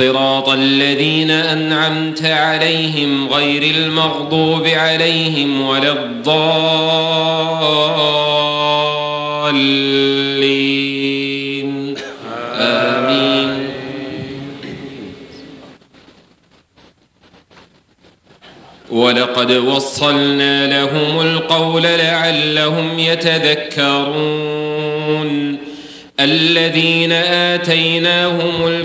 صراط الذين أنعمت عليهم غير المغضوب عليهم ولا الضالين. آمين. ولقد وصلنا لهم القول لعلهم يتذكرون. الذين آتيناهم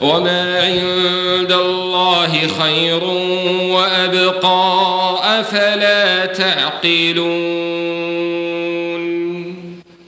وما عند الله خير وأبقى أفلا تعقلون